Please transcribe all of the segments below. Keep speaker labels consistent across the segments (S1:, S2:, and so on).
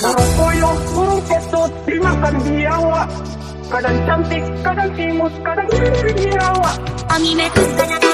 S1: Burung puyuh, burung ketut dimakan biawa Kadang cantik, kadang imut, kadang biawa
S2: A mí me gusta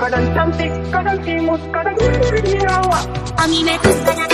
S1: biawa Kadang cantik, kadang imut, kadang biawa
S2: A mí me gusta la